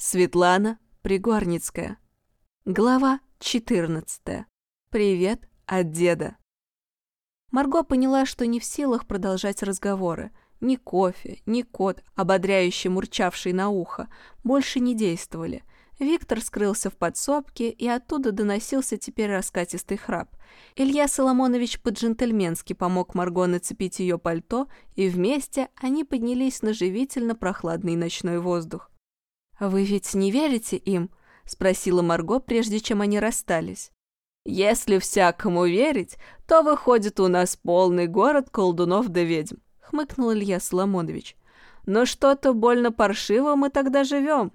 Светлана Пригорницкая. Глава 14. Привет от деда. Марго поняла, что не в силах продолжать разговоры. Ни кофе, ни кот, ободряющий мурчавший на ухо, больше не действовали. Виктор скрылся в подсобке, и оттуда доносился теперь раскатистый храп. Илья Соломонович по-джентльменски помог Марго нацепить ее пальто, и вместе они поднялись на живительно прохладный ночной воздух. «Вы ведь не верите им?» — спросила Марго, прежде чем они расстались. «Если всякому верить, то выходит у нас полный город колдунов да ведьм», — хмыкнул Илья Соломонович. «Но что-то больно паршиво мы тогда живем».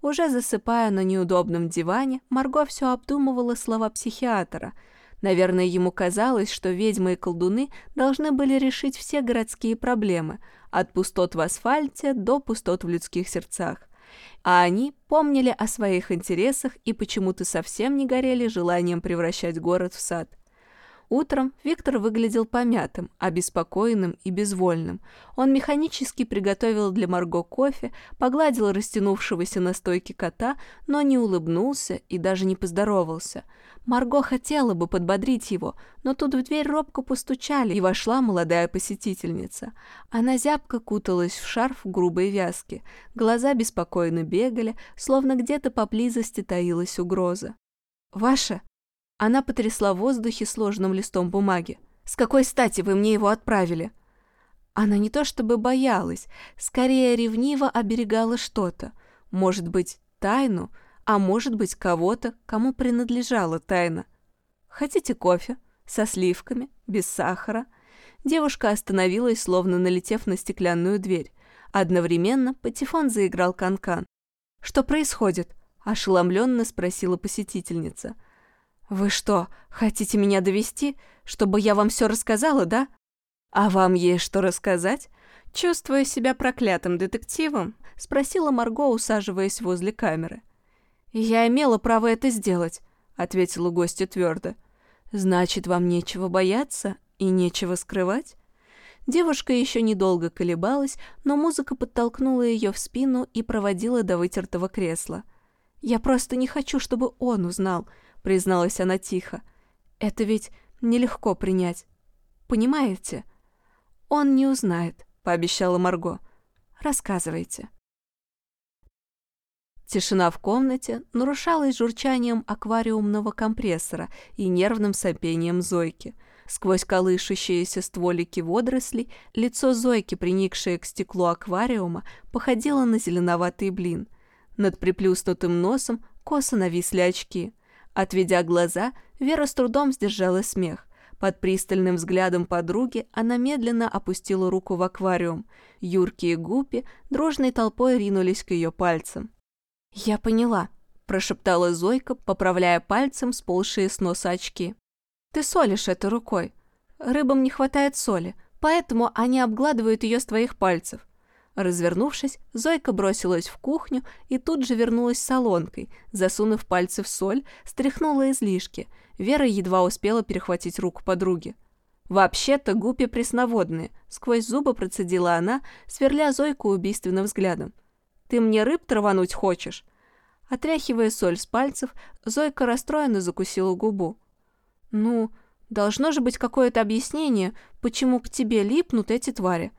Уже засыпая на неудобном диване, Марго все обдумывала слова психиатра. Наверное, ему казалось, что ведьмы и колдуны должны были решить все городские проблемы, от пустот в асфальте до пустот в людских сердцах а они помнили о своих интересах и почему-то совсем не горели желанием превращать город в сад. Утром Виктор выглядел помятым, обеспокоенным и безвольным. Он механически приготовил для Марго кофе, погладил растянувшегося на стойке кота, но не улыбнулся и даже не поздоровался. Марго хотела бы подбодрить его, но тут в дверь робко постучали, и вошла молодая посетительница. Она зябко куталась в шарф грубой вязки, глаза беспокойно бегали, словно где-то поблизости таилась угроза. «Ваша?» Она потрясла в воздухе сложенным листом бумаги. «С какой стати вы мне его отправили?» Она не то чтобы боялась, скорее ревниво оберегала что-то. Может быть, тайну, а может быть, кого-то, кому принадлежала тайна. «Хотите кофе? Со сливками? Без сахара?» Девушка остановилась, словно налетев на стеклянную дверь. Одновременно патефон заиграл канкан. -кан. «Что происходит?» – ошеломленно спросила посетительница – «Вы что, хотите меня довести, чтобы я вам все рассказала, да?» «А вам есть что рассказать?» Чувствуя себя проклятым детективом, спросила Марго, усаживаясь возле камеры. «Я имела право это сделать», — ответила гостья твердо. «Значит, вам нечего бояться и нечего скрывать?» Девушка еще недолго колебалась, но музыка подтолкнула ее в спину и проводила до вытертого кресла. «Я просто не хочу, чтобы он узнал», — призналась она тихо. «Это ведь нелегко принять. Понимаете?» «Он не узнает», — пообещала Марго. «Рассказывайте». Тишина в комнате нарушалась журчанием аквариумного компрессора и нервным сопением Зойки. Сквозь колышущиеся стволики водорослей лицо Зойки, приникшее к стеклу аквариума, походило на зеленоватый блин. Над приплюснутым носом косо нависли очки. Отведя глаза, Вера с трудом сдержала смех. Под пристальным взглядом подруги она медленно опустила руку в аквариум. Юрки и Гуппи дружной толпой ринулись к ее пальцам. «Я поняла», – прошептала Зойка, поправляя пальцем сползшие с носа очки. «Ты солишь это рукой. Рыбам не хватает соли, поэтому они обгладывают ее с твоих пальцев. Развернувшись, Зойка бросилась в кухню и тут же вернулась солонкой, засунув пальцы в соль, стряхнула излишки. Вера едва успела перехватить руку подруги. «Вообще-то гупи пресноводные», — сквозь зубы процедила она, сверля Зойку убийственным взглядом. «Ты мне рыб травануть хочешь?» Отряхивая соль с пальцев, Зойка расстроенно закусила губу. «Ну, должно же быть какое-то объяснение, почему к тебе липнут эти твари»,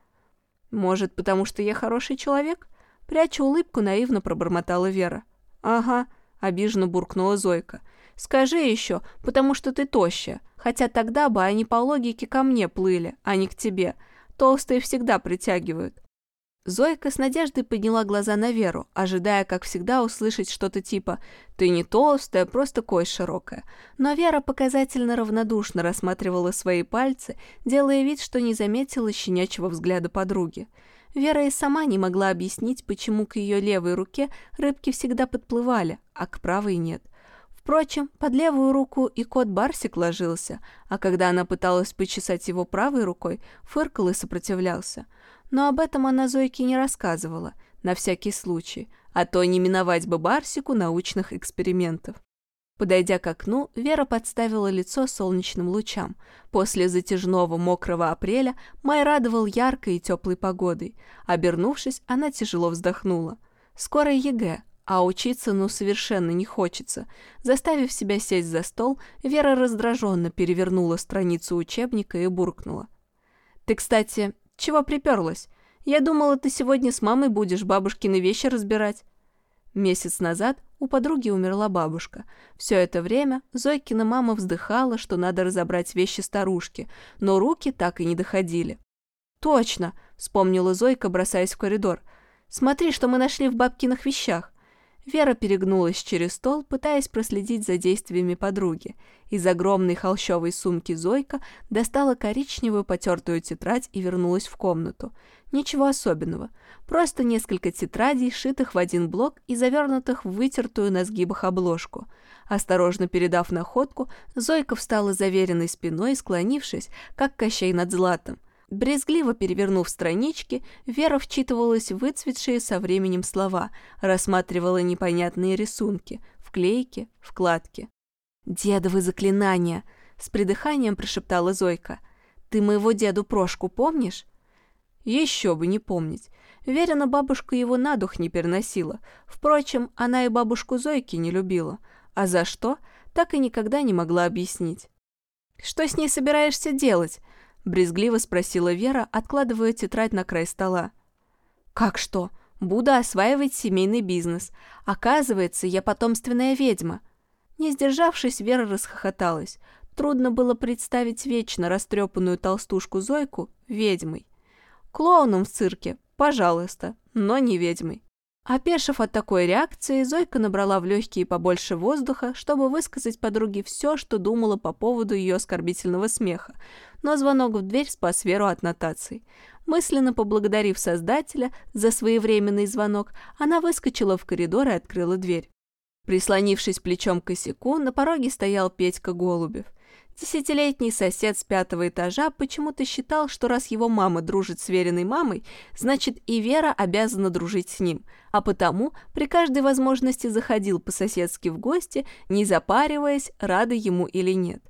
«Может, потому что я хороший человек?» Пряча улыбку, наивно пробормотала Вера. «Ага», — обиженно буркнула Зойка. «Скажи еще, потому что ты тощая. Хотя тогда бы они по логике ко мне плыли, а не к тебе. Толстые всегда притягивают». Зойка с надеждой подняла глаза на Веру, ожидая, как всегда, услышать что-то типа «ты не толстая, просто кость широкая». Но Вера показательно равнодушно рассматривала свои пальцы, делая вид, что не заметила щенячьего взгляда подруги. Вера и сама не могла объяснить, почему к ее левой руке рыбки всегда подплывали, а к правой нет. Впрочем, под левую руку и кот Барсик ложился, а когда она пыталась почесать его правой рукой, фыркал и сопротивлялся – но об этом она Зойке не рассказывала, на всякий случай, а то не миновать бы Барсику научных экспериментов. Подойдя к окну, Вера подставила лицо солнечным лучам. После затяжного мокрого апреля май радовал яркой и теплой погодой. Обернувшись, она тяжело вздохнула. Скоро ЕГЭ, а учиться ну совершенно не хочется. Заставив себя сесть за стол, Вера раздраженно перевернула страницу учебника и буркнула. «Ты, кстати, чего приперлась? Я думала, ты сегодня с мамой будешь бабушкины вещи разбирать». Месяц назад у подруги умерла бабушка. Все это время Зойкина мама вздыхала, что надо разобрать вещи старушки, но руки так и не доходили. «Точно!» — вспомнила Зойка, бросаясь в коридор. «Смотри, что мы нашли в бабкиных вещах!» Вера перегнулась через стол, пытаясь проследить за действиями подруги. Из огромной холщовой сумки Зойка достала коричневую потертую тетрадь и вернулась в комнату. Ничего особенного. Просто несколько тетрадей, шитых в один блок и завернутых в вытертую на сгибах обложку. Осторожно передав находку, Зойка встала заверенной спиной, склонившись, как Кощей над златом. Брезгливо перевернув странички, Вера вчитывалась в выцветшие со временем слова, рассматривала непонятные рисунки, вклейки, вкладки. «Дедовы заклинания!» — с придыханием прошептала Зойка. «Ты моего деду Прошку помнишь?» Еще бы не помнить. Верина бабушка его на дух не переносила. Впрочем, она и бабушку Зойки не любила. А за что, так и никогда не могла объяснить. «Что с ней собираешься делать?» — брезгливо спросила Вера, откладывая тетрадь на край стола. «Как что? Буду осваивать семейный бизнес. Оказывается, я потомственная ведьма». Не сдержавшись, Вера расхохоталась. Трудно было представить вечно растрепанную толстушку Зойку ведьмой. Клоуном в цирке, пожалуйста, но не ведьмой. Опешив от такой реакции, Зойка набрала в легкие побольше воздуха, чтобы высказать подруге все, что думала по поводу ее оскорбительного смеха, но звонок в дверь спас Веру от нотаций. Мысленно поблагодарив Создателя за своевременный звонок, она выскочила в коридор и открыла дверь. Прислонившись плечом к косяку, на пороге стоял Петька Голубев. Десятилетний сосед с пятого этажа почему-то считал, что раз его мама дружит с Вериной мамой, значит и Вера обязана дружить с ним, а потому при каждой возможности заходил по-соседски в гости, не запариваясь, рада ему или нет.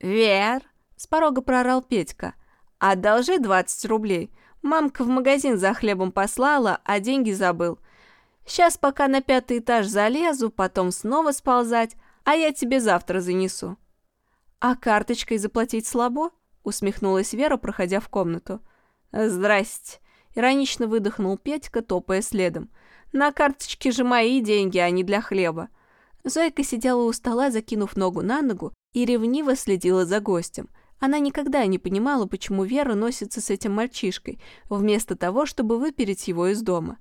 «Вер!» — с порога проорал Петька. «Одолжи 20 рублей. Мамка в магазин за хлебом послала, а деньги забыл. Сейчас пока на пятый этаж залезу, потом снова сползать, а я тебе завтра занесу». «А карточкой заплатить слабо?» — усмехнулась Вера, проходя в комнату. «Здрасте!» — иронично выдохнул Петька, топая следом. «На карточке же мои деньги, а не для хлеба». Зойка сидела у стола, закинув ногу на ногу, и ревниво следила за гостем. Она никогда не понимала, почему Вера носится с этим мальчишкой, вместо того, чтобы выпереть его из дома.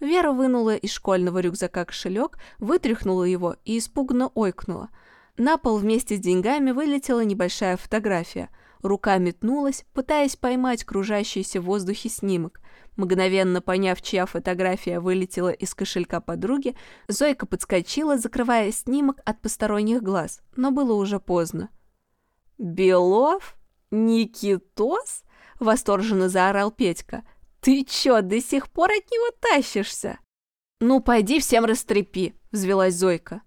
Вера вынула из школьного рюкзака кошелек, вытряхнула его и испуганно ойкнула — на пол вместе с деньгами вылетела небольшая фотография. Рука метнулась, пытаясь поймать кружащийся в воздухе снимок. Мгновенно поняв, чья фотография вылетела из кошелька подруги, Зойка подскочила, закрывая снимок от посторонних глаз, но было уже поздно. «Белов? Никитос?» — восторженно заорал Петька. «Ты чё, до сих пор от него тащишься?» «Ну, пойди всем растрепи», — взвелась Зойка.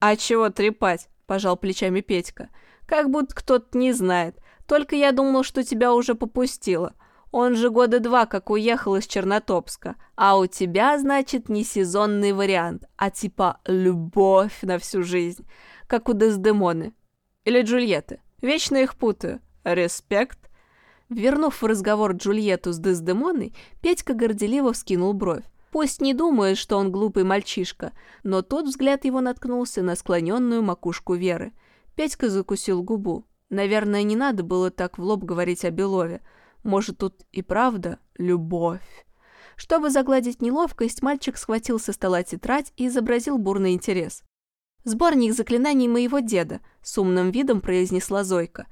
«А чего трепать? пожал плечами Петька. «Как будто кто-то не знает. Только я думал, что тебя уже попустило. Он же года два как уехал из Чернотопска. А у тебя, значит, не сезонный вариант, а типа любовь на всю жизнь, как у Дездемоны. Или Джульетты. Вечно их путаю. Респект». Вернув в разговор Джульетту с Дездемоной, Петька горделиво вскинул бровь. Пусть не думает, что он глупый мальчишка, но тот взгляд его наткнулся на склоненную макушку Веры. Петька закусил губу. Наверное, не надо было так в лоб говорить о Белове. Может, тут и правда любовь. Чтобы загладить неловкость, мальчик схватил со стола тетрадь и изобразил бурный интерес. «Сборник заклинаний моего деда», — с умным видом произнесла Зойка.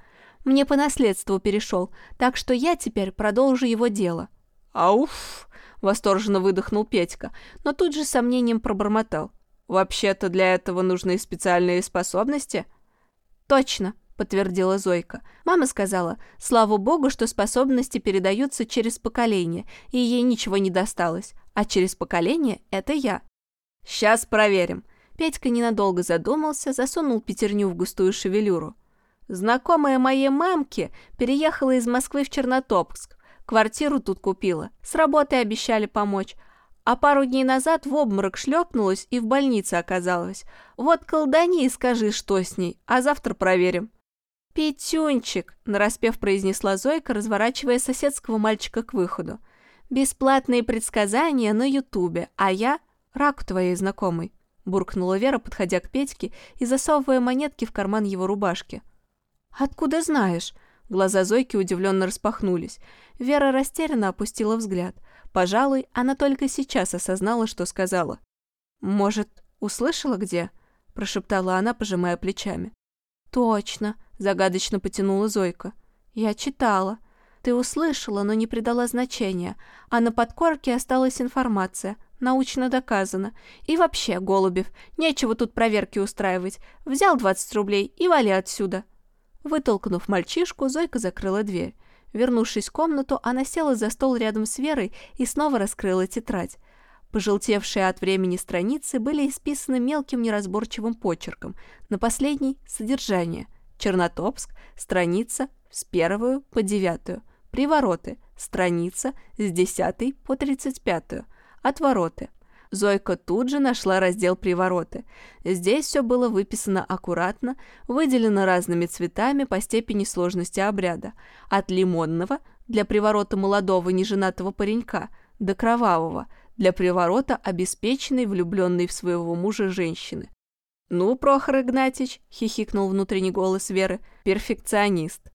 «Мне по наследству перешел, так что я теперь продолжу его дело». «Ауф!» — восторженно выдохнул Петька, но тут же с сомнением пробормотал. «Вообще-то для этого нужны специальные способности?» «Точно», — подтвердила Зойка. «Мама сказала, слава богу, что способности передаются через поколение, и ей ничего не досталось, а через поколение — это я». «Сейчас проверим». Петька ненадолго задумался, засунул пятерню в густую шевелюру. Знакомая моей мамки переехала из Москвы в Чернотопск. Квартиру тут купила. С работы обещали помочь. а пару дней назад в обморок шлепнулась и в больнице оказалась. Вот колдани и скажи, что с ней, а завтра проверим». «Петюнчик», – нараспев произнесла Зойка, разворачивая соседского мальчика к выходу. «Бесплатные предсказания на Ютубе, а я – рак твоей знакомой», – буркнула Вера, подходя к Петьке и засовывая монетки в карман его рубашки. «Откуда знаешь?» Глаза Зойки удивленно распахнулись. Вера растерянно опустила взгляд. Пожалуй, она только сейчас осознала, что сказала. «Может, услышала где?» – прошептала она, пожимая плечами. «Точно», – загадочно потянула Зойка. «Я читала. Ты услышала, но не придала значения, а на подкорке осталась информация, научно доказано. И вообще, Голубев, нечего тут проверки устраивать. Взял 20 рублей и вали отсюда». Вытолкнув мальчишку, Зойка закрыла дверь. Вернувшись в комнату, она села за стол рядом с Верой и снова раскрыла тетрадь. Пожелтевшие от времени страницы были исписаны мелким неразборчивым почерком. На последней – содержание. Чернотопск, страница с первую по девятую. Привороты, страница с десятой по тридцать пятую. Отвороты, Зойка тут же нашла раздел «Привороты». Здесь все было выписано аккуратно, выделено разными цветами по степени сложности обряда. От лимонного для приворота молодого неженатого паренька до кровавого для приворота обеспеченной, влюбленной в своего мужа женщины. «Ну, Прохор Игнатьич», — хихикнул внутренний голос Веры, — «перфекционист».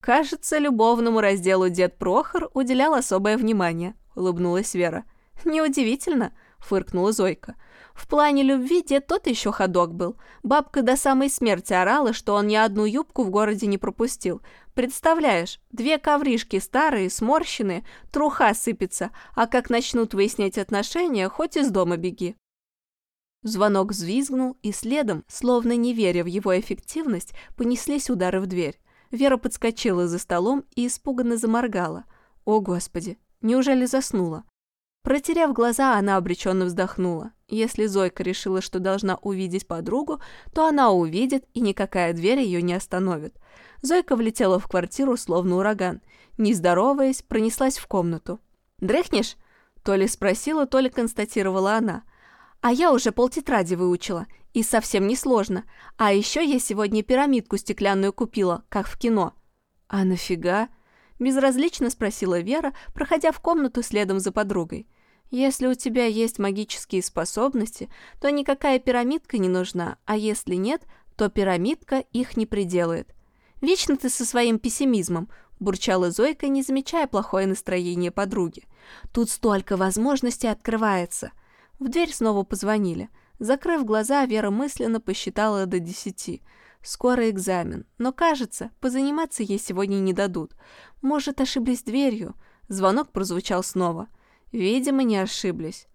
«Кажется, любовному разделу дед Прохор уделял особое внимание», — улыбнулась Вера. «Неудивительно фыркнула Зойка. В плане любви дед тот еще ходок был. Бабка до самой смерти орала, что он ни одну юбку в городе не пропустил. Представляешь, две ковришки старые, сморщенные, труха сыпется, а как начнут выяснять отношения, хоть из дома беги. Звонок взвизгнул, и следом, словно не веря в его эффективность, понеслись удары в дверь. Вера подскочила за столом и испуганно заморгала. О, Господи, неужели заснула? Протеряв глаза, она обреченно вздохнула. Если Зойка решила, что должна увидеть подругу, то она увидит, и никакая дверь ее не остановит. Зойка влетела в квартиру, словно ураган. Не здороваясь, пронеслась в комнату. «Дрыхнешь?» То ли спросила, то ли констатировала она. «А я уже полтетради выучила, и совсем не сложно. А еще я сегодня пирамидку стеклянную купила, как в кино». «А нафига?» Безразлично спросила Вера, проходя в комнату следом за подругой. Если у тебя есть магические способности, то никакая пирамидка не нужна, а если нет, то пирамидка их не пределает. Вечно ты со своим пессимизмом, бурчала Зойка, не замечая плохое настроение подруги. Тут столько возможностей открывается. В дверь снова позвонили. Закрыв глаза, Вера мысленно посчитала до десяти. Скоро экзамен, но, кажется, позаниматься ей сегодня не дадут. Может, ошиблись дверью? Звонок прозвучал снова. Видимо, не ошиблись.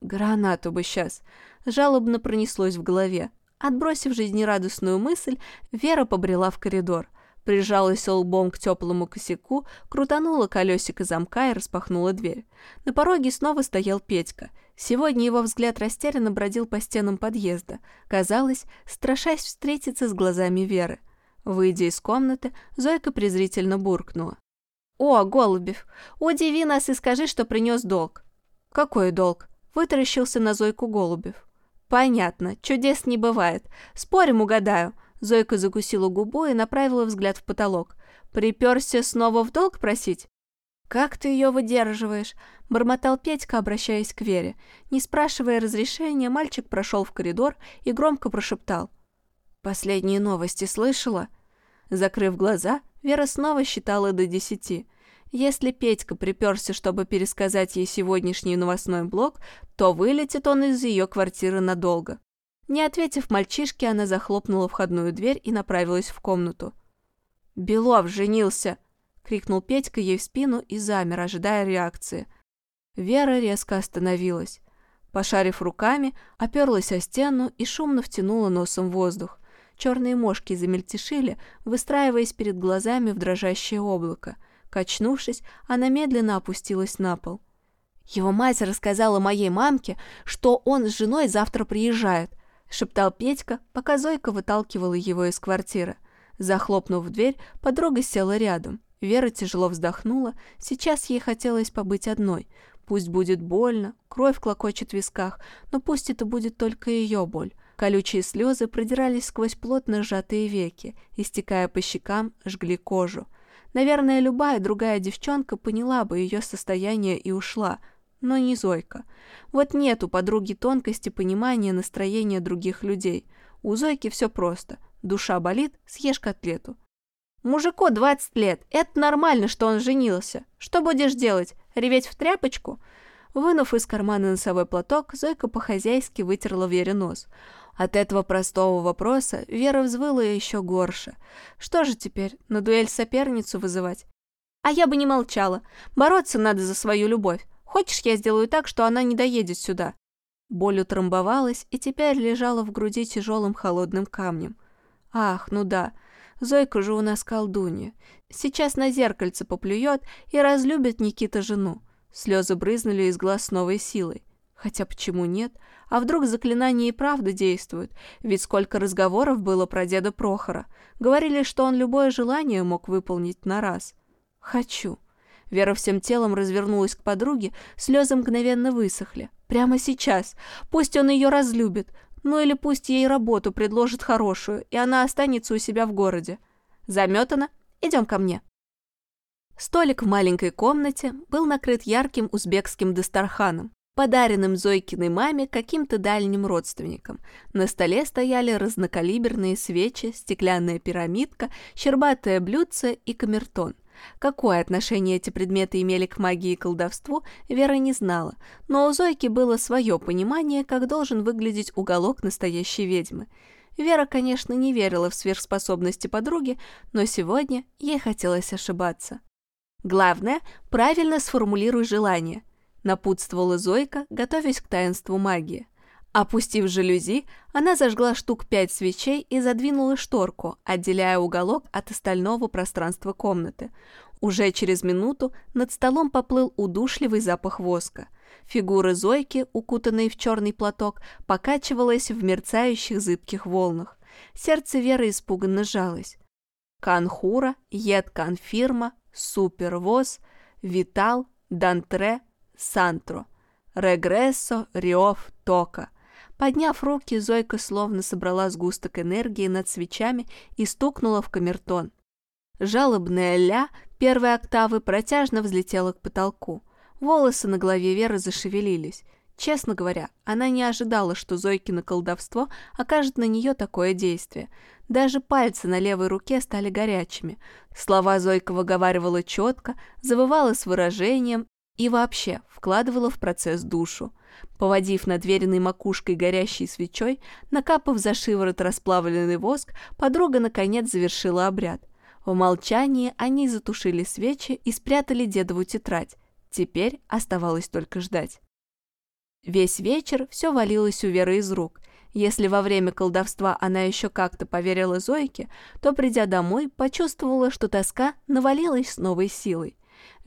Гранату бы сейчас. Жалобно пронеслось в голове. Отбросив жизнерадостную мысль, Вера побрела в коридор. Прижалась лбом к теплому косяку, крутанула колесико замка и распахнула дверь. На пороге снова стоял Петька. Сегодня его взгляд растерянно бродил по стенам подъезда. Казалось, страшась встретиться с глазами Веры. Выйдя из комнаты, Зойка презрительно буркнула. «О, Голубев, удиви нас и скажи, что принес долг». «Какой долг?» – вытаращился на Зойку Голубев. «Понятно, чудес не бывает. Спорим, угадаю». Зойка закусила губу и направила взгляд в потолок. «Приперся снова в долг просить?» «Как ты ее выдерживаешь?» – бормотал Петька, обращаясь к Вере. Не спрашивая разрешения, мальчик прошел в коридор и громко прошептал. «Последние новости слышала?» Закрыв глаза, Вера снова считала до десяти. Если Петька приперся, чтобы пересказать ей сегодняшний новостной блок, то вылетит он из ее квартиры надолго. Не ответив мальчишке, она захлопнула входную дверь и направилась в комнату. «Белов женился!» — крикнул Петька ей в спину и замер, ожидая реакции. Вера резко остановилась. Пошарив руками, оперлась о стену и шумно втянула носом воздух. Черные мошки замельтешили, выстраиваясь перед глазами в дрожащее облако. Качнувшись, она медленно опустилась на пол. «Его мать рассказала моей мамке, что он с женой завтра приезжает», — шептал Петька, пока Зойка выталкивала его из квартиры. Захлопнув дверь, подруга села рядом. Вера тяжело вздохнула. Сейчас ей хотелось побыть одной. Пусть будет больно, кровь клокочет в висках, но пусть это будет только ее боль. Колючие слезы продирались сквозь плотно сжатые веки, истекая по щекам, жгли кожу. Наверное, любая другая девчонка поняла бы ее состояние и ушла, но не Зойка. Вот нет у подруги тонкости понимания настроения других людей. У Зойки все просто. Душа болит, съешь котлету. Мужику 20 лет. Это нормально, что он женился. Что будешь делать? Реветь в тряпочку? Вынув из кармана носовой платок, Зойка по-хозяйски вытерла Вере нос. От этого простого вопроса Вера взвыла еще горше. Что же теперь, на дуэль соперницу вызывать? А я бы не молчала. Бороться надо за свою любовь. Хочешь, я сделаю так, что она не доедет сюда?» Боль утрамбовалась и теперь лежала в груди тяжелым холодным камнем. «Ах, ну да, Зойка же у нас колдунья. Сейчас на зеркальце поплюет и разлюбит Никита жену». Слезы брызнули из глаз с новой силой. Хотя почему нет? А вдруг заклинание и правда действует? Ведь сколько разговоров было про деда Прохора. Говорили, что он любое желание мог выполнить на раз. «Хочу». Вера всем телом развернулась к подруге, слезы мгновенно высохли. Прямо сейчас. Пусть он ее разлюбит. Ну или пусть ей работу предложит хорошую, и она останется у себя в городе. Заметана? Идем ко мне. Столик в маленькой комнате был накрыт ярким узбекским дастарханом подаренным Зойкиной маме каким-то дальним родственникам. На столе стояли разнокалиберные свечи, стеклянная пирамидка, щербатое блюдце и камертон. Какое отношение эти предметы имели к магии и колдовству, Вера не знала, но у Зойки было свое понимание, как должен выглядеть уголок настоящей ведьмы. Вера, конечно, не верила в сверхспособности подруги, но сегодня ей хотелось ошибаться. Главное, правильно сформулируй желание напутствовала Зойка, готовясь к таинству магии. Опустив жалюзи, она зажгла штук пять свечей и задвинула шторку, отделяя уголок от остального пространства комнаты. Уже через минуту над столом поплыл удушливый запах воска. Фигура Зойки, укутанной в черный платок, покачивалась в мерцающих зыбких волнах. Сердце Веры испуганно жалось. Канхура, Ед Конфирма, Супервоз, Витал, Дантре, Сантро. Регрессо, Риов, Тока. Подняв руки, Зойка словно собрала сгусток энергии над свечами и стукнула в камертон. Жалобная ля первой октавы протяжно взлетела к потолку. Волосы на голове Веры зашевелились. Честно говоря, она не ожидала, что Зойкино колдовство окажет на нее такое действие. Даже пальцы на левой руке стали горячими. Слова Зойка выговаривала четко, завывала с выражением и вообще вкладывала в процесс душу. Поводив над веренной макушкой горящей свечой, накапав за шиворот расплавленный воск, подруга наконец завершила обряд. В молчании они затушили свечи и спрятали дедову тетрадь. Теперь оставалось только ждать. Весь вечер все валилось у Веры из рук. Если во время колдовства она еще как-то поверила Зойке, то, придя домой, почувствовала, что тоска навалилась с новой силой.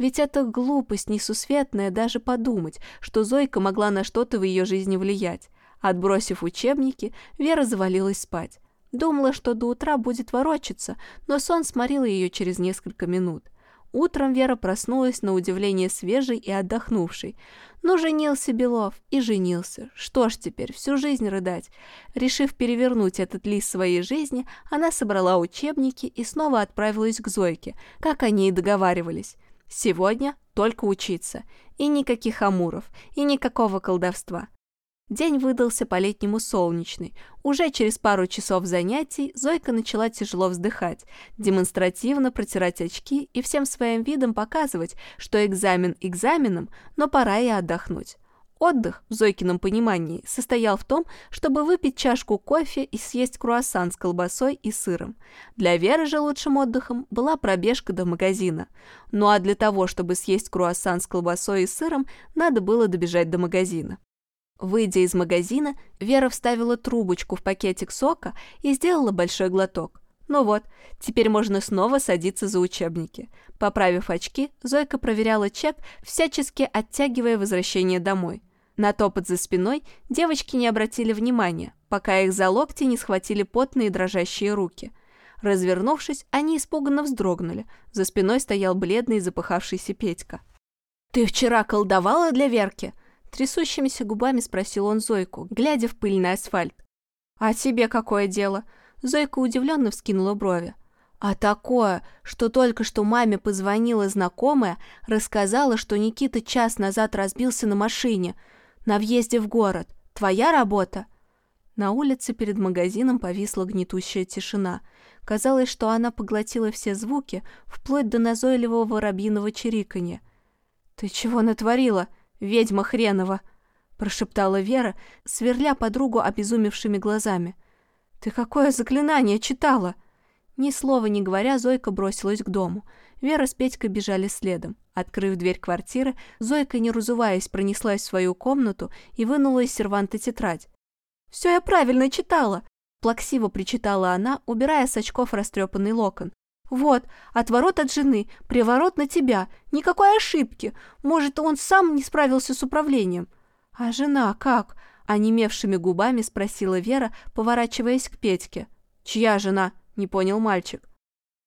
Ведь это глупость несусветная даже подумать, что Зойка могла на что-то в ее жизни влиять. Отбросив учебники, Вера завалилась спать. Думала, что до утра будет ворочаться, но сон сморил ее через несколько минут. Утром Вера проснулась на удивление свежей и отдохнувшей. Но женился Белов и женился. Что ж теперь, всю жизнь рыдать. Решив перевернуть этот лист своей жизни, она собрала учебники и снова отправилась к Зойке, как они и договаривались. Сегодня только учиться. И никаких амуров, и никакого колдовства. День выдался по-летнему солнечный. Уже через пару часов занятий Зойка начала тяжело вздыхать, демонстративно протирать очки и всем своим видом показывать, что экзамен экзаменом, но пора и отдохнуть. Отдых, в Зойкином понимании, состоял в том, чтобы выпить чашку кофе и съесть круассан с колбасой и сыром. Для Веры же лучшим отдыхом была пробежка до магазина. Ну а для того, чтобы съесть круассан с колбасой и сыром, надо было добежать до магазина. Выйдя из магазина, Вера вставила трубочку в пакетик сока и сделала большой глоток. Ну вот, теперь можно снова садиться за учебники. Поправив очки, Зойка проверяла чек, всячески оттягивая возвращение домой. На топот за спиной девочки не обратили внимания, пока их за локти не схватили потные дрожащие руки. Развернувшись, они испуганно вздрогнули. За спиной стоял бледный запыхавшийся Петька. «Ты вчера колдовала для Верки?» Трясущимися губами спросил он Зойку, глядя в пыльный асфальт. «А тебе какое дело?» Зойка удивленно вскинула брови. А такое, что только что маме позвонила знакомая, рассказала, что Никита час назад разбился на машине на въезде в город. Твоя работа? На улице перед магазином повисла гнетущая тишина. Казалось, что она поглотила все звуки, вплоть до назойливого воробьиного чириканья. «Ты чего натворила, ведьма хренова?» прошептала Вера, сверля подругу обезумевшими глазами. «Ты какое заклинание читала?» Ни слова не говоря, Зойка бросилась к дому. Вера с Петькой бежали следом. Открыв дверь квартиры, Зойка, не разуваясь, пронеслась в свою комнату и вынула из серванта тетрадь. «Все я правильно читала!» Плаксиво причитала она, убирая с очков растрепанный локон. «Вот, отворот от жены, приворот на тебя. Никакой ошибки. Может, он сам не справился с управлением». «А жена как?» — онемевшими губами спросила Вера, поворачиваясь к Петьке. «Чья жена?» — не понял мальчик.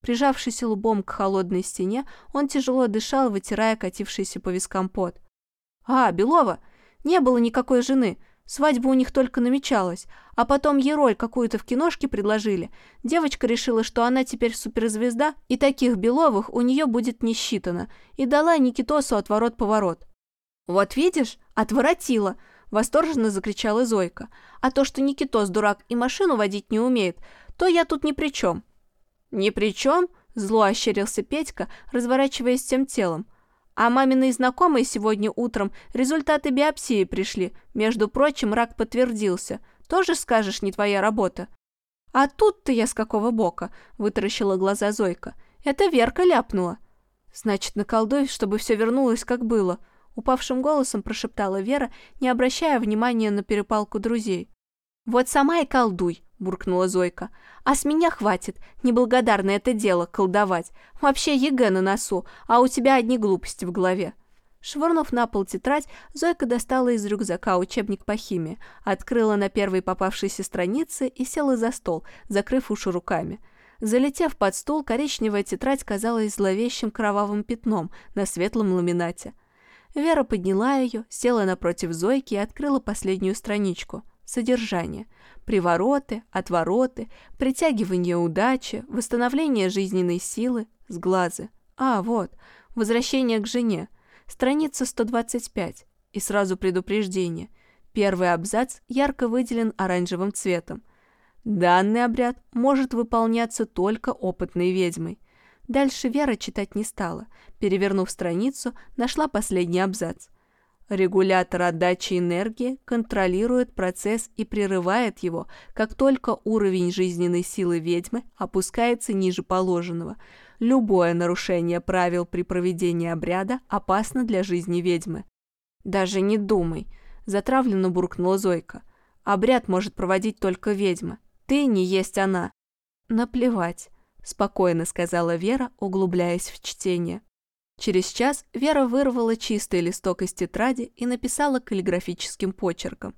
Прижавшись лбом к холодной стене, он тяжело дышал, вытирая катившийся по вискам пот. «А, Белова! Не было никакой жены. Свадьба у них только намечалась. А потом ей роль какую-то в киношке предложили. Девочка решила, что она теперь суперзвезда, и таких Беловых у нее будет не считано, и дала Никитосу отворот-поворот. «Вот видишь, отворотила!» — восторженно закричала Зойка. «А то, что Никитос дурак и машину водить не умеет, то я тут ни при чем». «Ни при чем?» — зло ощерился Петька, разворачиваясь всем телом. «А маминые знакомые сегодня утром результаты биопсии пришли. Между прочим, рак подтвердился. Тоже скажешь, не твоя работа?» «А тут-то я с какого бока?» — вытаращила глаза Зойка. «Это Верка ляпнула». «Значит, наколдуй, чтобы все вернулось, как было», — упавшим голосом прошептала Вера, не обращая внимания на перепалку друзей. «Вот сама и колдуй», — буркнула Зойка. «А с меня хватит. Неблагодарное это дело — колдовать. Вообще ЕГЭ на носу, а у тебя одни глупости в голове». Швырнув на пол тетрадь, Зойка достала из рюкзака учебник по химии, открыла на первой попавшейся странице и села за стол, закрыв уши руками. Залетев под стол, коричневая тетрадь казалась зловещим кровавым пятном на светлом ламинате. Вера подняла ее, села напротив Зойки и открыла последнюю страничку — Содержание. Привороты, отвороты, притягивание удачи, восстановление жизненной силы, сглазы. А, вот, возвращение к жене. Страница 125. И сразу предупреждение. Первый абзац ярко выделен оранжевым цветом. Данный обряд может выполняться только опытной ведьмой. Дальше Вера читать не стала. Перевернув страницу, нашла последний абзац. Регулятор отдачи энергии контролирует процесс и прерывает его, как только уровень жизненной силы ведьмы опускается ниже положенного. Любое нарушение правил при проведении обряда опасно для жизни ведьмы. «Даже не думай», – затравленно буркнула Зойка. «Обряд может проводить только ведьма. Ты не есть она». «Наплевать», – спокойно сказала Вера, углубляясь в чтение. Через час Вера вырвала чистый листок из тетради и написала каллиграфическим почерком.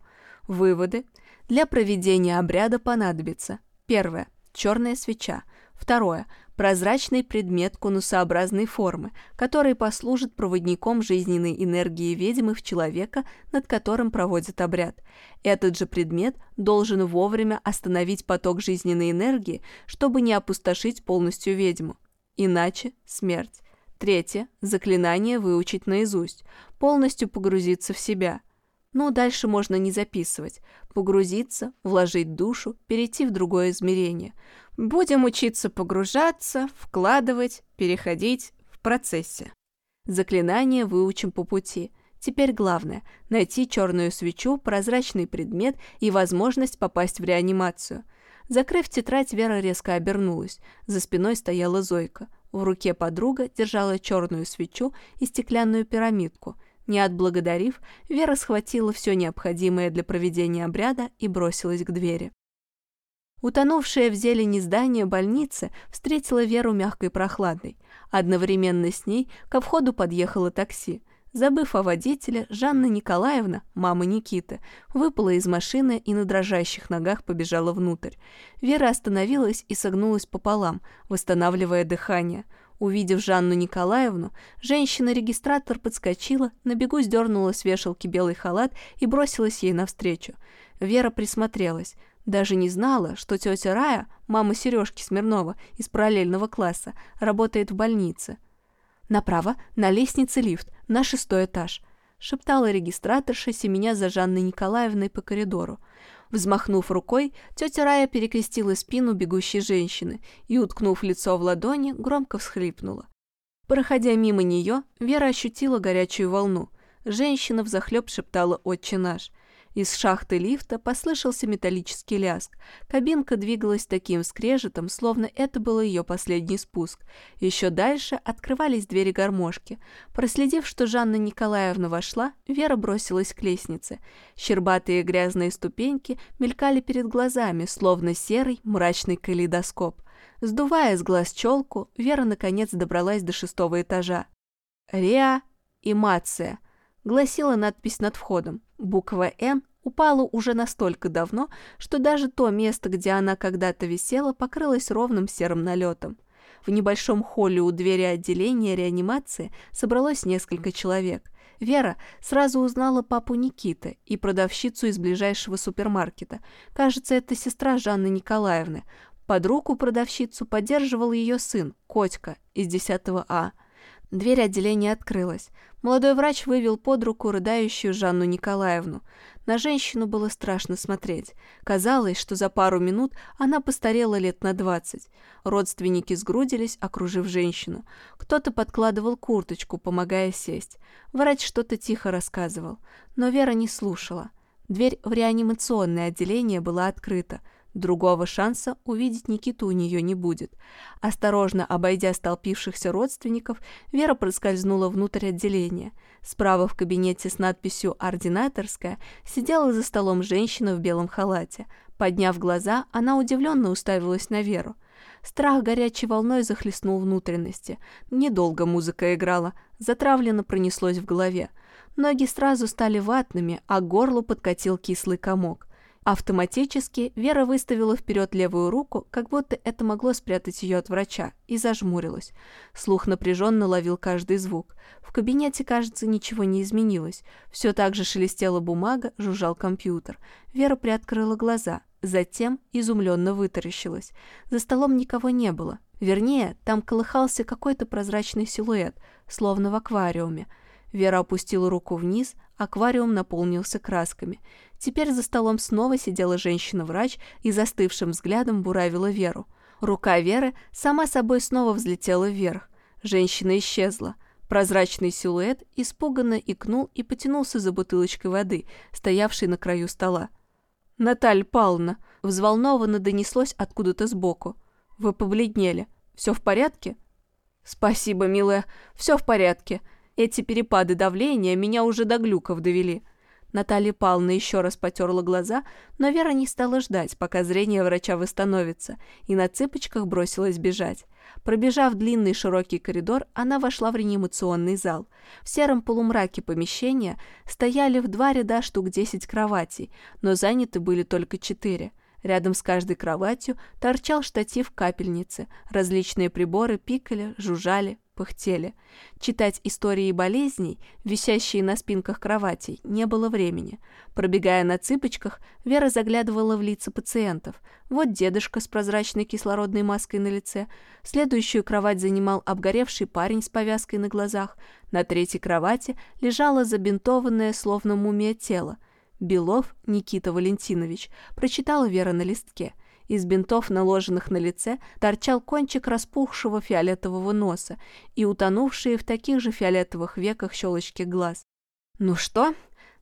Выводы. Для проведения обряда понадобится. Первое. Черная свеча. Второе. Прозрачный предмет конусообразной формы, который послужит проводником жизненной энергии ведьмы в человека, над которым проводят обряд. Этот же предмет должен вовремя остановить поток жизненной энергии, чтобы не опустошить полностью ведьму. Иначе смерть. Третье. Заклинание выучить наизусть. Полностью погрузиться в себя. Ну, дальше можно не записывать. Погрузиться, вложить душу, перейти в другое измерение. Будем учиться погружаться, вкладывать, переходить в процессе. Заклинание выучим по пути. Теперь главное – найти черную свечу, прозрачный предмет и возможность попасть в реанимацию. Закрыв тетрадь, Вера резко обернулась. За спиной стояла Зойка. В руке подруга держала черную свечу и стеклянную пирамидку. Не отблагодарив, Вера схватила все необходимое для проведения обряда и бросилась к двери. Утонувшее в зелени здание больницы встретило Веру мягкой прохладой. Одновременно с ней ко входу подъехало такси – Забыв о водителе, Жанна Николаевна, мама Никиты, выпала из машины и на дрожащих ногах побежала внутрь. Вера остановилась и согнулась пополам, восстанавливая дыхание. Увидев Жанну Николаевну, женщина-регистратор подскочила, на бегу сдернула с вешалки белый халат и бросилась ей навстречу. Вера присмотрелась. Даже не знала, что тетя Рая, мама Сережки Смирнова из параллельного класса, работает в больнице. «Направо, на лестнице лифт, на шестой этаж», — шептала регистраторша, семеня за Жанной Николаевной по коридору. Взмахнув рукой, тетя Рая перекрестила спину бегущей женщины и, уткнув лицо в ладони, громко всхлипнула. Проходя мимо нее, Вера ощутила горячую волну. Женщина взахлеб шептала «Отче наш». Из шахты лифта послышался металлический ляск. Кабинка двигалась таким скрежетом, словно это был ее последний спуск. Еще дальше открывались двери гармошки. Проследив, что Жанна Николаевна вошла, Вера бросилась к лестнице. Щербатые грязные ступеньки мелькали перед глазами, словно серый мрачный калейдоскоп. Сдувая с глаз челку, Вера наконец добралась до шестого этажа. «Реа и Мация», — гласила надпись над входом. Буква «Н» упала уже настолько давно, что даже то место, где она когда-то висела, покрылось ровным серым налетом. В небольшом холле у двери отделения реанимации собралось несколько человек. Вера сразу узнала папу Никиты и продавщицу из ближайшего супермаркета. Кажется, это сестра Жанны Николаевны. Под руку продавщицу поддерживал ее сын, Котька, из 10 А. Дверь отделения открылась. Молодой врач вывел под руку рыдающую Жанну Николаевну. На женщину было страшно смотреть. Казалось, что за пару минут она постарела лет на двадцать. Родственники сгрудились, окружив женщину. Кто-то подкладывал курточку, помогая сесть. Врач что-то тихо рассказывал. Но Вера не слушала. Дверь в реанимационное отделение была открыта. Другого шанса увидеть Никиту у нее не будет. Осторожно обойдя столпившихся родственников, Вера проскользнула внутрь отделения. Справа в кабинете с надписью «Ординаторская» сидела за столом женщина в белом халате. Подняв глаза, она удивленно уставилась на Веру. Страх горячей волной захлестнул внутренности. Недолго музыка играла, затравленно пронеслось в голове. Ноги сразу стали ватными, а к горлу подкатил кислый комок. Автоматически Вера выставила вперед левую руку, как будто это могло спрятать ее от врача, и зажмурилась. Слух напряженно ловил каждый звук. В кабинете, кажется, ничего не изменилось. Все так же шелестела бумага, жужжал компьютер. Вера приоткрыла глаза, затем изумленно вытаращилась. За столом никого не было. Вернее, там колыхался какой-то прозрачный силуэт, словно в аквариуме. Вера опустила руку вниз, аквариум наполнился красками. Теперь за столом снова сидела женщина-врач и застывшим взглядом буравила Веру. Рука Веры сама собой снова взлетела вверх. Женщина исчезла. Прозрачный силуэт испуганно икнул и потянулся за бутылочкой воды, стоявшей на краю стола. «Наталья Павловна!» Взволнованно донеслось откуда-то сбоку. «Вы побледнели. Все в порядке?» «Спасибо, милая. Все в порядке. Эти перепады давления меня уже до глюков довели». Наталья Павловна еще раз потерла глаза, но Вера не стала ждать, пока зрение врача восстановится, и на цыпочках бросилась бежать. Пробежав длинный широкий коридор, она вошла в реанимационный зал. В сером полумраке помещения стояли в два ряда штук десять кроватей, но заняты были только четыре. Рядом с каждой кроватью торчал штатив капельницы, различные приборы пикали, жужжали, пыхтели. Читать истории болезней, висящие на спинках кроватей, не было времени. Пробегая на цыпочках, Вера заглядывала в лица пациентов. Вот дедушка с прозрачной кислородной маской на лице. Следующую кровать занимал обгоревший парень с повязкой на глазах. На третьей кровати лежало забинтованное, словно мумия тело. Белов Никита Валентинович, прочитала Вера на листке – из бинтов, наложенных на лице, торчал кончик распухшего фиолетового носа и утонувшие в таких же фиолетовых веках щелочки глаз. «Ну что?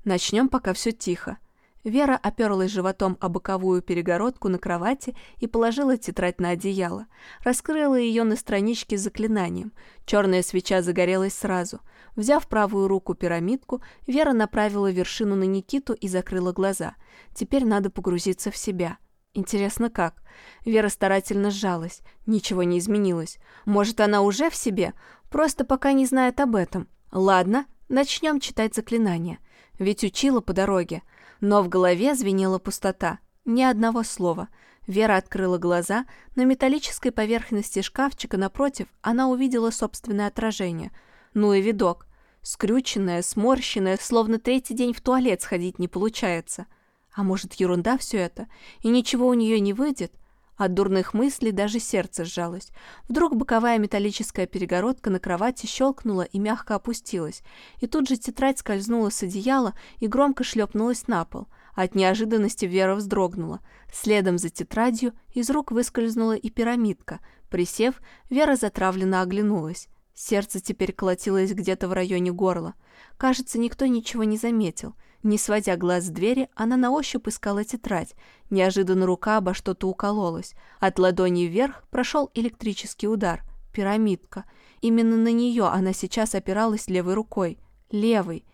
Начнем, пока все тихо». Вера оперлась животом о боковую перегородку на кровати и положила тетрадь на одеяло. Раскрыла ее на страничке с заклинанием. Черная свеча загорелась сразу. Взяв правую руку пирамидку, Вера направила вершину на Никиту и закрыла глаза. Теперь надо погрузиться в себя. Интересно, как? Вера старательно сжалась. Ничего не изменилось. Может, она уже в себе? Просто пока не знает об этом. Ладно, начнем читать заклинание. Ведь учила по дороге. Но в голове звенела пустота. Ни одного слова. Вера открыла глаза. На металлической поверхности шкафчика напротив она увидела собственное отражение. Ну и видок. Скрюченная, сморщенная, словно третий день в туалет сходить не получается. А может, ерунда все это? И ничего у нее не выйдет? От дурных мыслей даже сердце сжалось. Вдруг боковая металлическая перегородка на кровати щелкнула и мягко опустилась, и тут же тетрадь скользнула с одеяла и громко шлепнулась на пол. От неожиданности Вера вздрогнула. Следом за тетрадью из рук выскользнула и пирамидка. Присев, Вера затравленно оглянулась. Сердце теперь колотилось где-то в районе горла. Кажется, никто ничего не заметил. Не сводя глаз с двери, она на ощупь искала тетрадь. Неожиданно рука обо что-то укололась. От ладони вверх прошел электрический удар. Пирамидка. Именно на нее она сейчас опиралась левой рукой. Левой.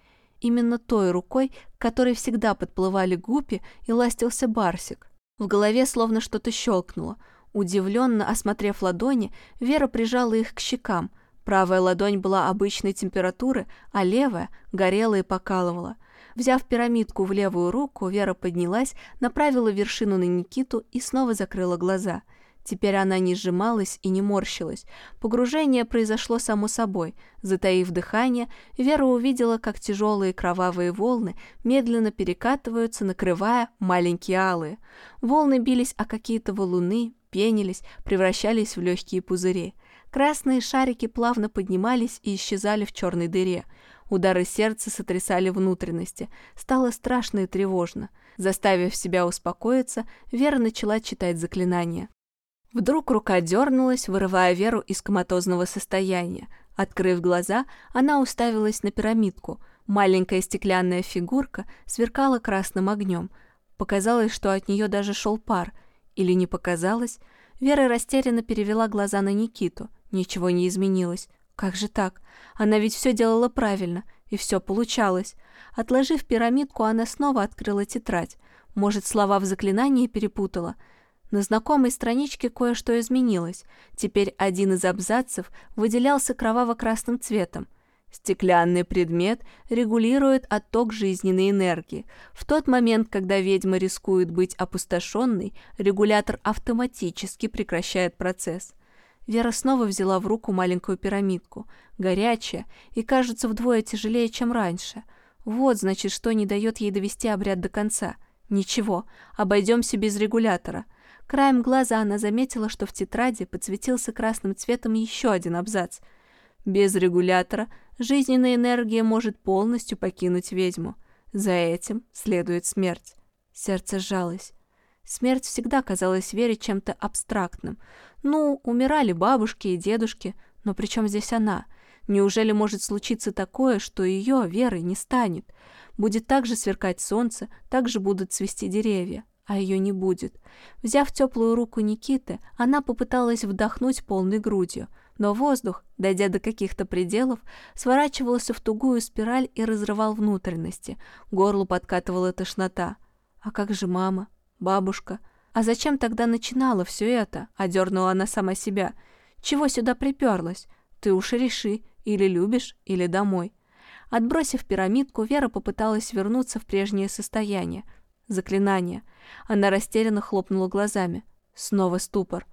Именно той рукой, к которой всегда подплывали гупи и ластился барсик. В голове словно что-то щелкнуло. Удивленно осмотрев ладони, Вера прижала их к щекам. Правая ладонь была обычной температуры, а левая горела и покалывала. Взяв пирамидку в левую руку, Вера поднялась, направила вершину на Никиту и снова закрыла глаза. Теперь она не сжималась и не морщилась. Погружение произошло само собой. Затаив дыхание, Вера увидела, как тяжелые кровавые волны медленно перекатываются, накрывая маленькие алые. Волны бились о какие-то валуны, пенились, превращались в легкие пузыри. Красные шарики плавно поднимались и исчезали в черной дыре. Удары сердца сотрясали внутренности. Стало страшно и тревожно. Заставив себя успокоиться, Вера начала читать заклинание. Вдруг рука дернулась, вырывая Веру из коматозного состояния. Открыв глаза, она уставилась на пирамидку. Маленькая стеклянная фигурка сверкала красным огнем. Показалось, что от нее даже шел пар. Или не показалось? Вера растерянно перевела глаза на Никиту. Ничего не изменилось. Как же так? Она ведь все делала правильно, и все получалось. Отложив пирамидку, она снова открыла тетрадь. Может, слова в заклинании перепутала? На знакомой страничке кое-что изменилось. Теперь один из абзацев выделялся кроваво-красным цветом. Стеклянный предмет регулирует отток жизненной энергии. В тот момент, когда ведьма рискует быть опустошенной, регулятор автоматически прекращает процесс. Вера снова взяла в руку маленькую пирамидку, горячая и, кажется, вдвое тяжелее, чем раньше. Вот, значит, что не дает ей довести обряд до конца. Ничего, обойдемся без регулятора. Краем глаза она заметила, что в тетради подсветился красным цветом еще один абзац. Без регулятора жизненная энергия может полностью покинуть ведьму. За этим следует смерть. Сердце сжалось. Смерть всегда казалась Вере чем-то абстрактным. Ну, умирали бабушки и дедушки, но при чем здесь она? Неужели может случиться такое, что ее, Веры, не станет? Будет так же сверкать солнце, так же будут цвести деревья, а ее не будет. Взяв теплую руку Никиты, она попыталась вдохнуть полной грудью, но воздух, дойдя до каких-то пределов, сворачивался в тугую спираль и разрывал внутренности. Горлу подкатывала тошнота. А как же мама? Бабушка. А зачем тогда начинала все это? Одернула она сама себя. Чего сюда приперлась? Ты уж реши, или любишь, или домой. Отбросив пирамидку, Вера попыталась вернуться в прежнее состояние. Заклинание. Она растерянно хлопнула глазами. Снова ступор.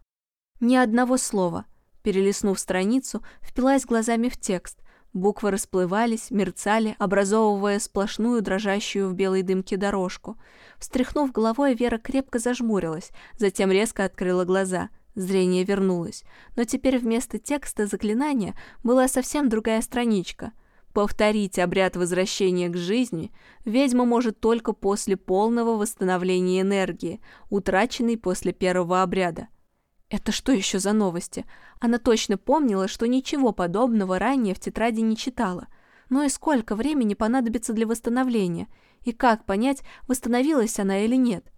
Ни одного слова. Перелистнув страницу, впилась глазами в текст. Буквы расплывались, мерцали, образовывая сплошную дрожащую в белой дымке дорожку. Встряхнув головой, Вера крепко зажмурилась, затем резко открыла глаза. Зрение вернулось. Но теперь вместо текста заклинания была совсем другая страничка. Повторить обряд возвращения к жизни ведьма может только после полного восстановления энергии, утраченной после первого обряда. Это что еще за новости? Она точно помнила, что ничего подобного ранее в тетради не читала. Но и сколько времени понадобится для восстановления? И как понять, восстановилась она или нет?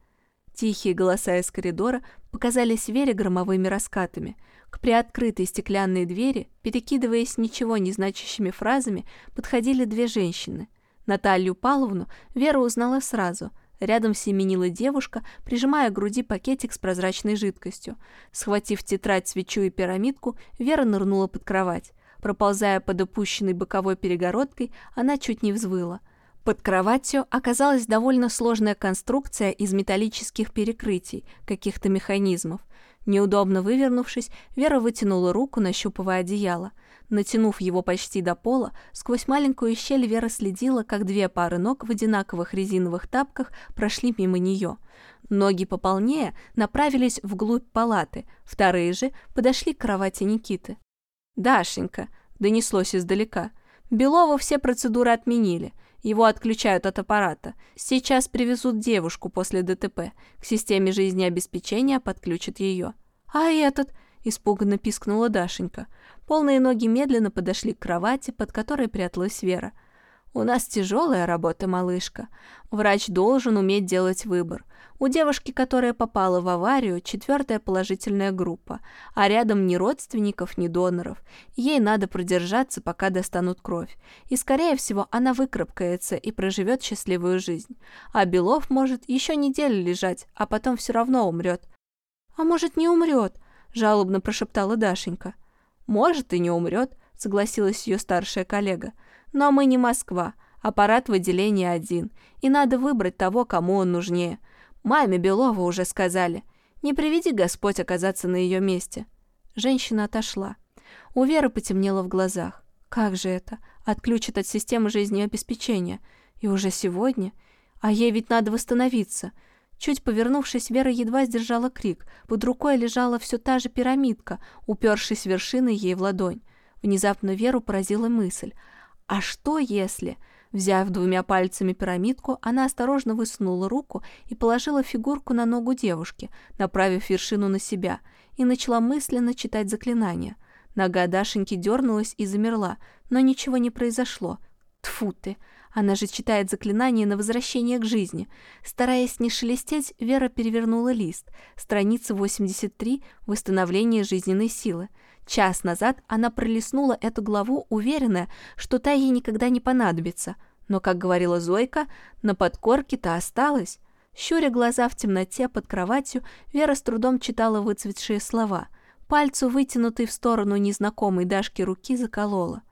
Тихие голоса из коридора показались Вере громовыми раскатами. К приоткрытой стеклянной двери, перекидываясь ничего не значащими фразами, подходили две женщины. Наталью Павловну Вера узнала сразу – Рядом семенила девушка, прижимая к груди пакетик с прозрачной жидкостью. Схватив тетрадь, свечу и пирамидку, Вера нырнула под кровать. Проползая под опущенной боковой перегородкой, она чуть не взвыла. Под кроватью оказалась довольно сложная конструкция из металлических перекрытий, каких-то механизмов. Неудобно вывернувшись, Вера вытянула руку, нащупывая одеяло. Натянув его почти до пола, сквозь маленькую щель Вера следила, как две пары ног в одинаковых резиновых тапках прошли мимо нее. Ноги пополнее направились вглубь палаты, вторые же подошли к кровати Никиты. «Дашенька», — донеслось издалека, — «Белова все процедуры отменили». Его отключают от аппарата. Сейчас привезут девушку после ДТП. К системе жизнеобеспечения подключат ее. А этот? Испуганно пискнула Дашенька. Полные ноги медленно подошли к кровати, под которой пряталась Вера. «У нас тяжелая работа, малышка. Врач должен уметь делать выбор. У девушки, которая попала в аварию, четвертая положительная группа, а рядом ни родственников, ни доноров. Ей надо продержаться, пока достанут кровь. И, скорее всего, она выкарабкается и проживет счастливую жизнь. А Белов может еще неделю лежать, а потом все равно умрет. «А может, не умрет?» – жалобно прошептала Дашенька. «Может, и не умрет», – согласилась ее старшая коллега. «Но мы не Москва. Аппарат выделения один, и надо выбрать того, кому он нужнее. Маме Белова уже сказали. Не приведи Господь оказаться на ее месте. Женщина отошла. У Веры потемнело в глазах. Как же это? Отключат от системы жизнеобеспечения. И уже сегодня? А ей ведь надо восстановиться. Чуть повернувшись, Вера едва сдержала крик. Под рукой лежала все та же пирамидка, упершись вершиной ей в ладонь. Внезапно Веру поразила мысль. А что если... Взяв двумя пальцами пирамидку, она осторожно высунула руку и положила фигурку на ногу девушки, направив вершину на себя, и начала мысленно читать заклинание. Нога Дашеньки дернулась и замерла, но ничего не произошло. Тфу ты! Она же читает заклинание на возвращение к жизни. Стараясь не шелестеть, Вера перевернула лист. Страница 83 «Восстановление жизненной силы». Час назад она пролистнула эту главу, уверенная, что та ей никогда не понадобится. Но, как говорила Зойка, на подкорке-то осталось. Щуря глаза в темноте под кроватью, Вера с трудом читала выцветшие слова. Пальцу, вытянутой в сторону незнакомой Дашки руки, заколола.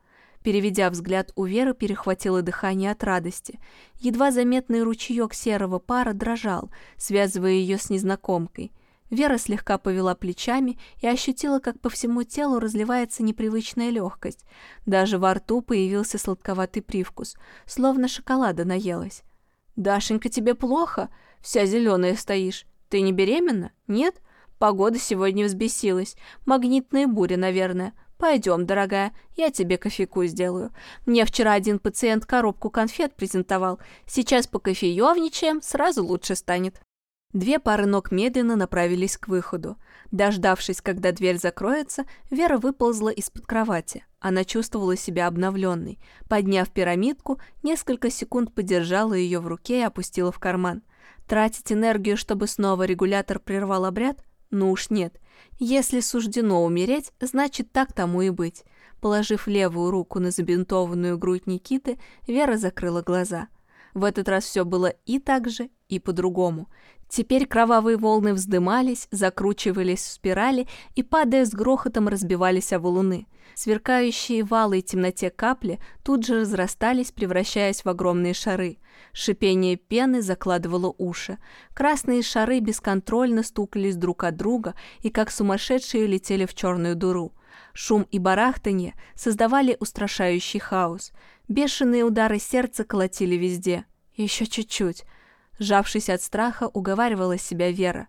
Переведя взгляд у Веры, перехватило дыхание от радости. Едва заметный ручеек серого пара дрожал, связывая ее с незнакомкой. Вера слегка повела плечами и ощутила, как по всему телу разливается непривычная легкость. Даже во рту появился сладковатый привкус, словно шоколада наелась. «Дашенька, тебе плохо? Вся зеленая стоишь. Ты не беременна? Нет? Погода сегодня взбесилась. Магнитная буря, наверное. Пойдем, дорогая, я тебе кофейку сделаю. Мне вчера один пациент коробку конфет презентовал. Сейчас покофеевничаем, сразу лучше станет». Две пары ног медленно направились к выходу. Дождавшись, когда дверь закроется, Вера выползла из-под кровати. Она чувствовала себя обновленной. Подняв пирамидку, несколько секунд подержала ее в руке и опустила в карман. Тратить энергию, чтобы снова регулятор прервал обряд? Ну уж нет. Если суждено умереть, значит так тому и быть. Положив левую руку на забинтованную грудь Никиты, Вера закрыла глаза. В этот раз все было и так же, и по-другому. Теперь кровавые волны вздымались, закручивались в спирали и, падая с грохотом, разбивались о валуны. Сверкающие в алой темноте капли тут же разрастались, превращаясь в огромные шары. Шипение пены закладывало уши. Красные шары бесконтрольно стукались друг от друга и, как сумасшедшие, летели в черную дыру. Шум и барахтанье создавали устрашающий хаос. Бешеные удары сердца колотили везде. Еще чуть-чуть. Сжавшись от страха, уговаривала себя Вера.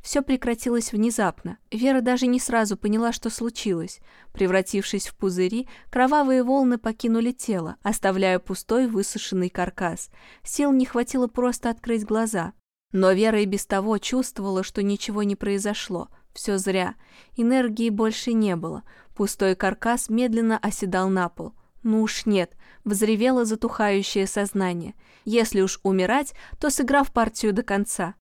Все прекратилось внезапно. Вера даже не сразу поняла, что случилось. Превратившись в пузыри, кровавые волны покинули тело, оставляя пустой высушенный каркас. Сил не хватило просто открыть глаза. Но Вера и без того чувствовала, что ничего не произошло. Все зря. Энергии больше не было. Пустой каркас медленно оседал на пол. Ну уж нет, взревело затухающее сознание. Если уж умирать, то сыграв партию до конца.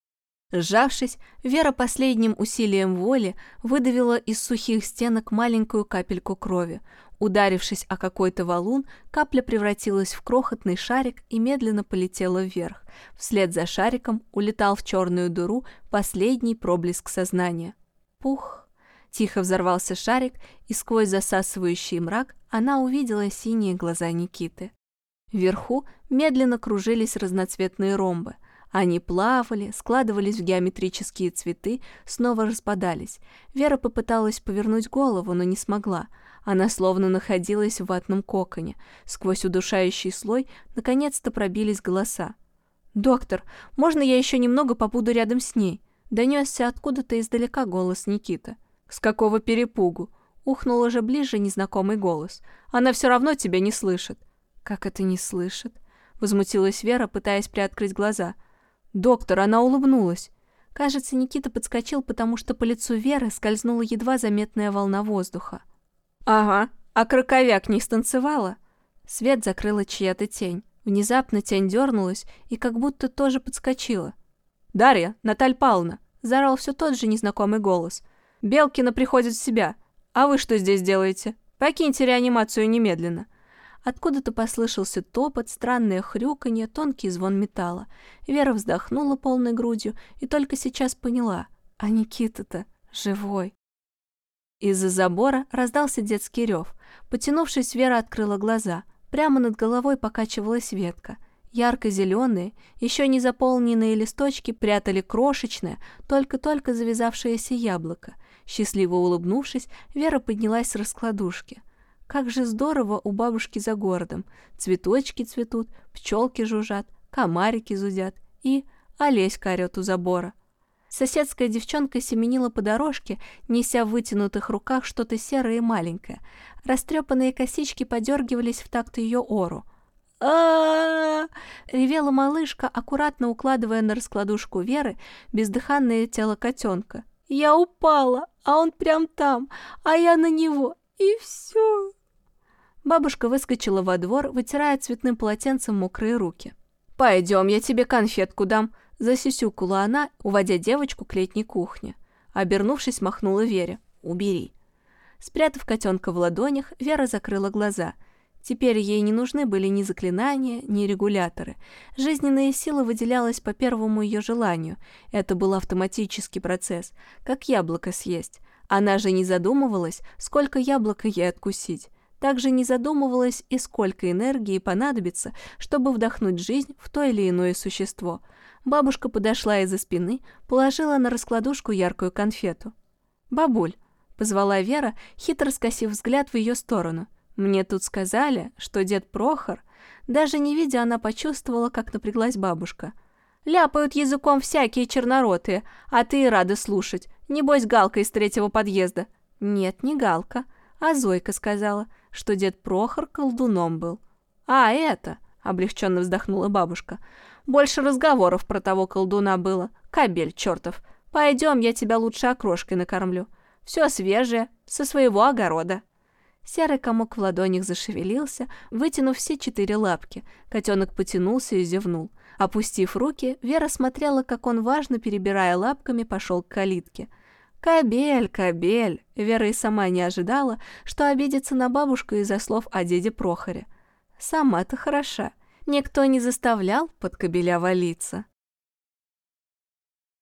Сжавшись, Вера последним усилием воли выдавила из сухих стенок маленькую капельку крови. Ударившись о какой-то валун, капля превратилась в крохотный шарик и медленно полетела вверх. Вслед за шариком улетал в черную дыру последний проблеск сознания. Пух! Тихо взорвался шарик, и сквозь засасывающий мрак она увидела синие глаза Никиты. Вверху медленно кружились разноцветные ромбы. Они плавали, складывались в геометрические цветы, снова распадались. Вера попыталась повернуть голову, но не смогла. Она словно находилась в ватном коконе. Сквозь удушающий слой наконец-то пробились голоса. «Доктор, можно я еще немного побуду рядом с ней?» Донесся откуда-то издалека голос Никиты. «С какого перепугу?» Ухнул уже ближе незнакомый голос. «Она все равно тебя не слышит». «Как это не слышит?» Возмутилась Вера, пытаясь приоткрыть глаза. «Доктор, она улыбнулась». Кажется, Никита подскочил, потому что по лицу Веры скользнула едва заметная волна воздуха. «Ага, а краковяк не станцевала?» Свет закрыла чья-то тень. Внезапно тень дернулась и как будто тоже подскочила. «Дарья, Наталья Павловна!» — заорал все тот же незнакомый голос. «Белкина приходит в себя. А вы что здесь делаете? Покиньте реанимацию немедленно!» Откуда-то послышался топот, странное хрюканье, тонкий звон металла. Вера вздохнула полной грудью и только сейчас поняла, а Никита-то живой. Из-за забора раздался детский рев. Потянувшись, Вера открыла глаза. Прямо над головой покачивалась ветка. Ярко-зеленые, еще не заполненные листочки прятали крошечное, только-только завязавшееся яблоко. Счастливо улыбнувшись, Вера поднялась с раскладушки. Как же здорово у бабушки за городом. Цветочки цветут, пчелки жужжат, комарики зудят и Олеська орет у забора. Соседская девчонка семенила по дорожке, неся в вытянутых руках что-то серое и маленькое. Растрепанные косички подергивались в такт ее ору. а ревела малышка, аккуратно укладывая на раскладушку Веры бездыханное тело котенка. «Я упала, а он прям там, а я на него, и все!» Бабушка выскочила во двор, вытирая цветным полотенцем мокрые руки. «Пойдем, я тебе конфетку дам», — засюсюкала она, уводя девочку к летней кухне. Обернувшись, махнула Вере. «Убери». Спрятав котенка в ладонях, Вера закрыла глаза. Теперь ей не нужны были ни заклинания, ни регуляторы. Жизненная сила выделялась по первому ее желанию. Это был автоматический процесс, как яблоко съесть. Она же не задумывалась, сколько яблока ей откусить также не задумывалась и сколько энергии понадобится, чтобы вдохнуть жизнь в то или иное существо. Бабушка подошла из-за спины, положила на раскладушку яркую конфету. «Бабуль», — позвала Вера, хитро скосив взгляд в ее сторону. «Мне тут сказали, что дед Прохор...» Даже не видя, она почувствовала, как напряглась бабушка. «Ляпают языком всякие черноротые, а ты и рада слушать. Небось, Галка из третьего подъезда». «Нет, не Галка, а Зойка сказала что дед Прохор колдуном был. «А, это!» — облегченно вздохнула бабушка. «Больше разговоров про того колдуна было. Кабель чертов. Пойдем, я тебя лучше окрошкой накормлю. Все свежее, со своего огорода». Серый комок в ладонях зашевелился, вытянув все четыре лапки. Котенок потянулся и зевнул. Опустив руки, Вера смотрела, как он, важно перебирая лапками, пошел к калитке — «Кобель, кобель!» Вера и сама не ожидала, что обидится на бабушку из-за слов о деде Прохоре. Сама-то хороша. Никто не заставлял под кобеля валиться.